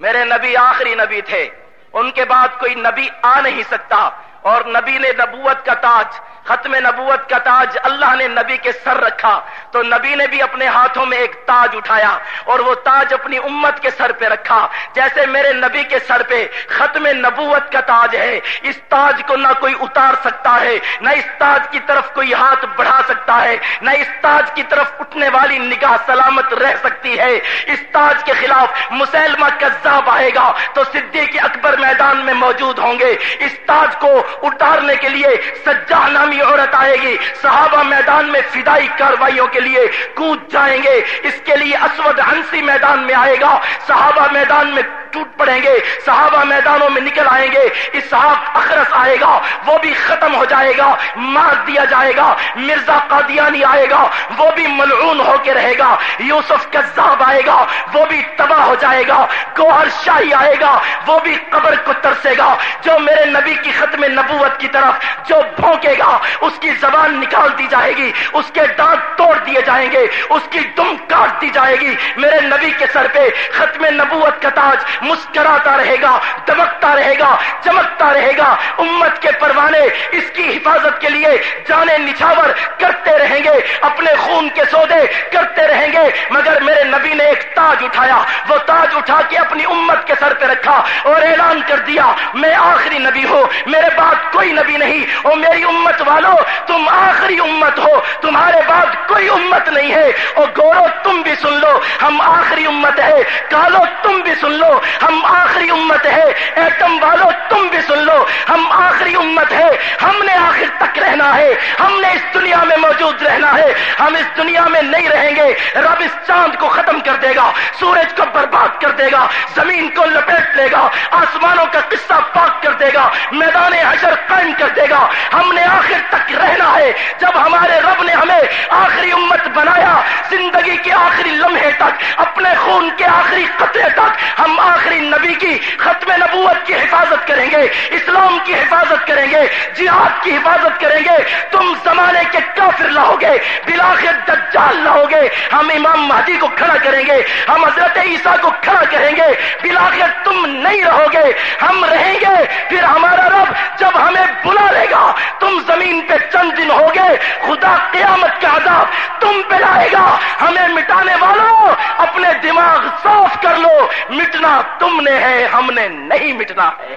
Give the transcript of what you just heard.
میرے نبی آخری نبی تھے۔ ان کے بعد کوئی نبی آ نہیں سکتا اور نبی نے نبوت کا تاج ختم نبوت کا تاج اللہ نے نبی کے سر رکھا تو نبی نے بھی اپنے ہاتھوں میں ایک تاج اٹھایا اور وہ تاج اپنی امت کے سر پہ رکھا۔ جیسے میرے نبی کے سر پہ ختم نبوت کا تاج ہے، اس تاج کو نہ کوئی اتار سکتا ہے، نہ اس تاج کی طرف کوئی ہاتھ بڑھا سکتا ہے، نہ اس تاج کی طرف اٹھنے والی نگاہ سلامت رہ سکتی ہے۔ اس تاج کے خلاف مسلمہ کذاب آئے گا تو صدیق اکبر میدان میں موجود ہوں گے۔ اس تاج کو اتارنے کے لیے سجا نامی عورت آئے گی۔ صحابہ میدان میں فدائی کاروائیوں کے لیے کود جائیں گے۔ اس کے لیے اسود ہنسی میدان میں آئے گا۔ صحابہ میدان میں ٹوٹ پڑیں گے، صحابہ میدانوں میں نکل آئیں گے اسحاق اخرس آئے گا، وہ بھی ختم ہو جائے گا، مار دیا جائے گا، مرزا قادیانی آئے گا، وہ بھی ملعون ہو کے رہے گا، یوسف کذاب آئے گا، وہ بھی تباہ ہو جائے گا، گوہر شاہی آئے گا، وہ بھی قبر کو ترسے گا، جو میرے نبی کی ختم نبوت کی طرف جو بھونکے گا، اس کی زبان نکال دی جائے گی، اس کے دانت توڑ دیے جائیں گے، اس کی دم کاٹ دی جائے گی، میرے نبی کے سر پہ ختم نبوت کا تاج مسکراتا رہے گا دمکتا رہے گا، چمکتا رہے گا۔ امت کے پروانے اس کی حفاظت کے لیے جانے نچھاور کرتے رہیں گے، اپنے خون کے سودے کرتے رہیں گے۔ مگر میرے نبی نے ایک تاج اٹھایا، وہ تاج اٹھا کے اپنی امت کے سر پہ رکھا اور اعلان کر دیا، میں آخری نبی ہوں، میرے بعد کوئی نبی نہیں۔ اور میری امت والو، تم آخری امت ہو، تمہارے بعد کوئی امت نہیں ہے۔ اور گورو، تم بھی سن لو، ہم آخری امت ہے۔ کالو، تم بھی سن لو۔ ہم آخری امت ہے، ایٹم والو، تم بھی سن لو۔ ہم آخری امت ہے، ہم نے آخر تک رہنا ہے۔ ہم نے اس دنیا میں موجود رہنا ہے۔ ہم اس دنیا میں نہیں رہیں گے۔ رب اس چاند کو ختم کر دے گا۔ سورج کو برباد کر دے گا۔ زمین کو لپیٹ لے گا۔ آسمانوں کا قصہ پاک کر دے گا۔ میدان حشر قائم کر دے گا۔ ہم نے آخر تک رہنا ہے۔ جب ہمارے رب نے ہمیں آخری امت بنایا، زندگی کے آخری لمحے تک، اپنے خون کے آخری قطرے تک، ہم آخری نبی کی ختم نبوت کی حفاظت کریں گے، اسلام کی حفاظت کریں گے، جہاد کی حفاظت کریں گے تم زمانے کے کافر لاؤ گے بلاخر دجال لاؤ گے ہم امام مہدی کو کھڑا کریں گے، ہم حضرت عیسیٰ کو کھڑا کریں گے۔ بلاخر تم نہیں رہو گے ہم رہیں گے۔ پھر ہمارا رب جب ہمیں بلا لے گا، تم زمین پہ چند دن ہو گئے خدا قیامت کا عذاب تم پہ لائے گا۔ ہمیں مٹانے والوں اپنے دماغ صاف کر لو۔ مٹنا تم نے ہے، ہم نے نہیں مٹنا ہے۔